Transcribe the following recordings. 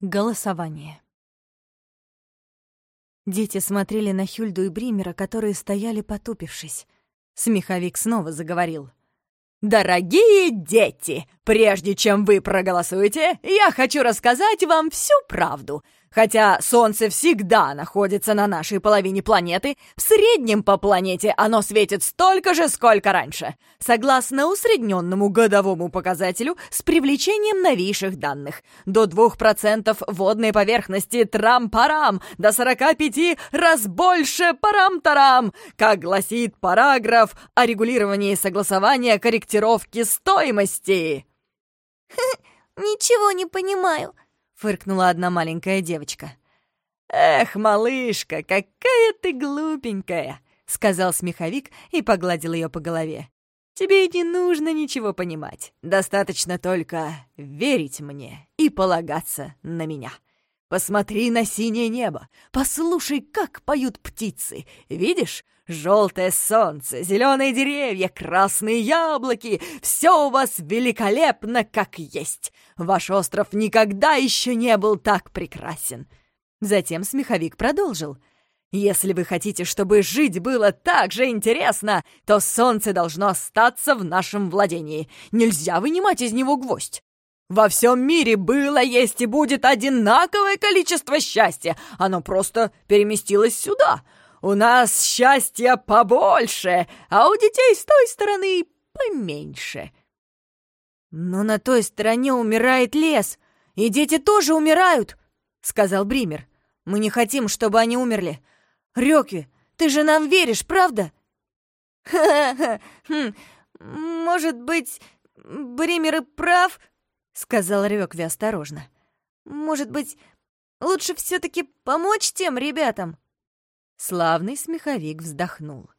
Голосование. Дети смотрели на Хюльду и Бримера, которые стояли потупившись. Смеховик снова заговорил. «Дорогие дети, прежде чем вы проголосуете, я хочу рассказать вам всю правду. Хотя Солнце всегда находится на нашей половине планеты, в среднем по планете оно светит столько же, сколько раньше, согласно усредненному годовому показателю с привлечением новейших данных. До 2% водной поверхности трам-парам, до 45 раз больше парам-тарам, как гласит параграф о регулировании согласования корректировки стоимости. «Ничего не понимаю», фыркнула одна маленькая девочка. «Эх, малышка, какая ты глупенькая!» — сказал смеховик и погладил ее по голове. «Тебе не нужно ничего понимать. Достаточно только верить мне и полагаться на меня. Посмотри на синее небо, послушай, как поют птицы. Видишь, Желтое солнце, зеленые деревья, красные яблоки — все у вас великолепно, как есть. Ваш остров никогда еще не был так прекрасен. Затем смеховик продолжил. Если вы хотите, чтобы жить было так же интересно, то солнце должно остаться в нашем владении. Нельзя вынимать из него гвоздь. Во всем мире было, есть и будет одинаковое количество счастья. Оно просто переместилось сюда — у нас счастья побольше, а у детей с той стороны поменьше. Но на той стороне умирает лес, и дети тоже умирают, сказал Бример. Мы не хотим, чтобы они умерли. Рёки, ты же нам веришь, правда? Ха-ха, хм, может быть, Бример и прав, сказал Рёкви осторожно. Может быть, лучше все таки помочь тем ребятам? Славный смеховик вздохнул.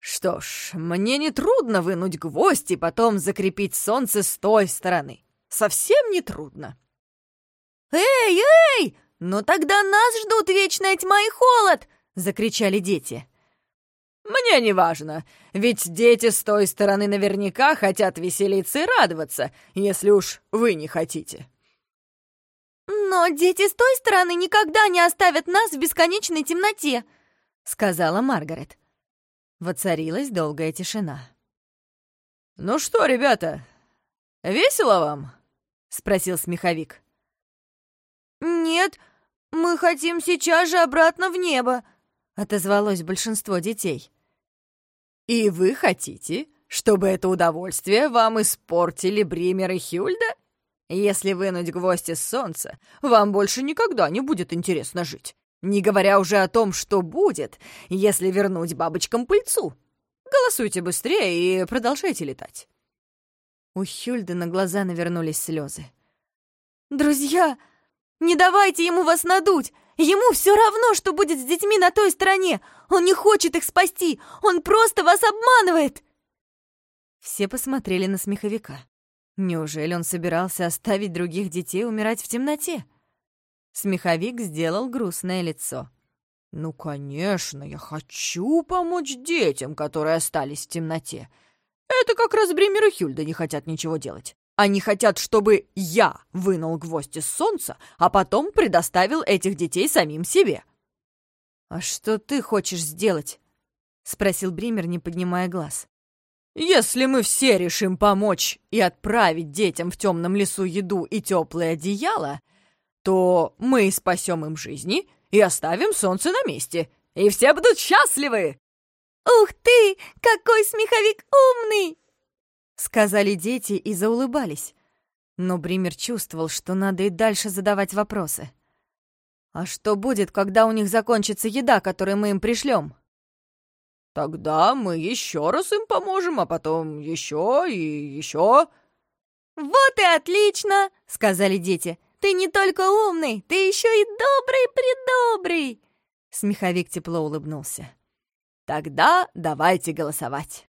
«Что ж, мне нетрудно вынуть гвоздь и потом закрепить солнце с той стороны. Совсем нетрудно». «Эй, эй! Ну тогда нас ждут вечная тьма и холод!» — закричали дети. «Мне не важно, ведь дети с той стороны наверняка хотят веселиться и радоваться, если уж вы не хотите». «Но дети с той стороны никогда не оставят нас в бесконечной темноте», — сказала Маргарет. Воцарилась долгая тишина. «Ну что, ребята, весело вам?» — спросил смеховик. «Нет, мы хотим сейчас же обратно в небо», — отозвалось большинство детей. «И вы хотите, чтобы это удовольствие вам испортили Бример и Хюльда?» Если вынуть гвоздь из солнца, вам больше никогда не будет интересно жить. Не говоря уже о том, что будет, если вернуть бабочкам пыльцу. Голосуйте быстрее и продолжайте летать. У Хюльды на глаза навернулись слезы. «Друзья, не давайте ему вас надуть! Ему все равно, что будет с детьми на той стороне! Он не хочет их спасти! Он просто вас обманывает!» Все посмотрели на смеховика. Неужели он собирался оставить других детей умирать в темноте? Смеховик сделал грустное лицо. «Ну, конечно, я хочу помочь детям, которые остались в темноте. Это как раз Бример и Хюльда не хотят ничего делать. Они хотят, чтобы я вынул гвоздь из солнца, а потом предоставил этих детей самим себе». «А что ты хочешь сделать?» — спросил Бример, не поднимая глаз. Если мы все решим помочь и отправить детям в темном лесу еду и теплое одеяло, то мы спасем им жизни и оставим солнце на месте, и все будут счастливы!» «Ух ты, какой смеховик умный!» Сказали дети и заулыбались. Но Бример чувствовал, что надо и дальше задавать вопросы. «А что будет, когда у них закончится еда, которую мы им пришлем?» Тогда мы еще раз им поможем, а потом еще и еще. Вот и отлично, сказали дети. Ты не только умный, ты еще и добрый-предобрый. Смеховик тепло улыбнулся. Тогда давайте голосовать.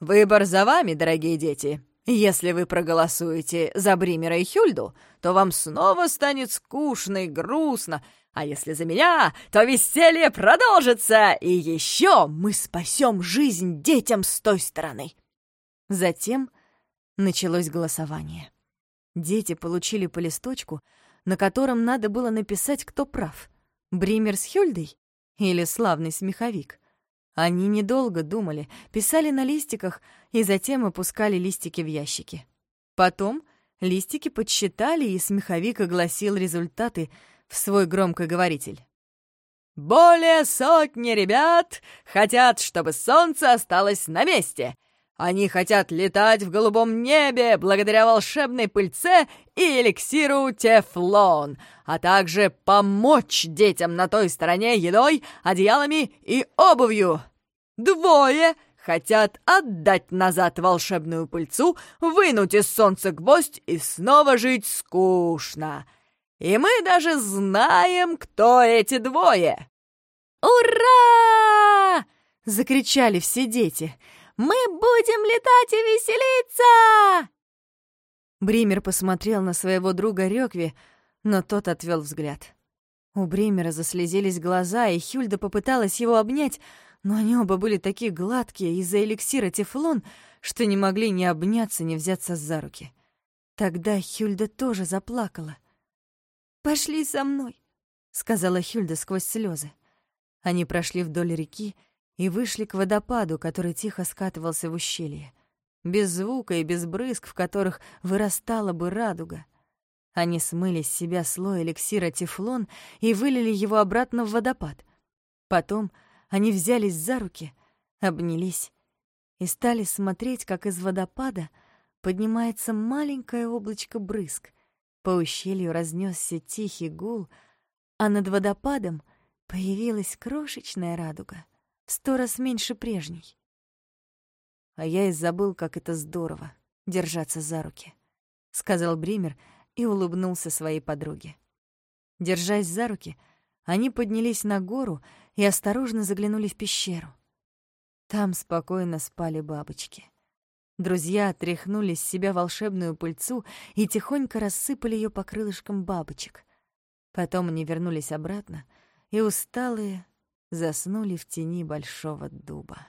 Выбор за вами, дорогие дети. Если вы проголосуете за Бримера и Хюльду, то вам снова станет скучно и грустно, а если за меня, то веселье продолжится, и еще мы спасем жизнь детям с той стороны. Затем началось голосование. Дети получили по листочку, на котором надо было написать, кто прав — Бример с Хюльдой или славный смеховик. Они недолго думали, писали на листиках и затем опускали листики в ящики. Потом листики подсчитали, и смеховик огласил результаты в свой громкоговоритель. «Более сотни ребят хотят, чтобы солнце осталось на месте. Они хотят летать в голубом небе благодаря волшебной пыльце и эликсиру Тефлон, а также помочь детям на той стороне едой, одеялами и обувью. Двое хотят отдать назад волшебную пыльцу, вынуть из солнца гвоздь и снова жить скучно. И мы даже знаем, кто эти двое. «Ура!» — закричали все дети — мы будем летать и веселиться!» Бример посмотрел на своего друга Рёкви, но тот отвел взгляд. У Бримера заслезились глаза, и Хюльда попыталась его обнять, но они оба были такие гладкие из-за эликсира тефлон, что не могли ни обняться, ни взяться за руки. Тогда Хюльда тоже заплакала. «Пошли со мной», — сказала Хюльда сквозь слезы. Они прошли вдоль реки, и вышли к водопаду, который тихо скатывался в ущелье. Без звука и без брызг, в которых вырастала бы радуга. Они смыли с себя слой эликсира тефлон и вылили его обратно в водопад. Потом они взялись за руки, обнялись и стали смотреть, как из водопада поднимается маленькое облачко брызг. По ущелью разнесся тихий гул, а над водопадом появилась крошечная радуга — сто раз меньше прежней. А я и забыл, как это здорово — держаться за руки, — сказал Бример и улыбнулся своей подруге. Держась за руки, они поднялись на гору и осторожно заглянули в пещеру. Там спокойно спали бабочки. Друзья отряхнули с себя волшебную пыльцу и тихонько рассыпали ее по крылышкам бабочек. Потом они вернулись обратно, и усталые заснули в тени большого дуба.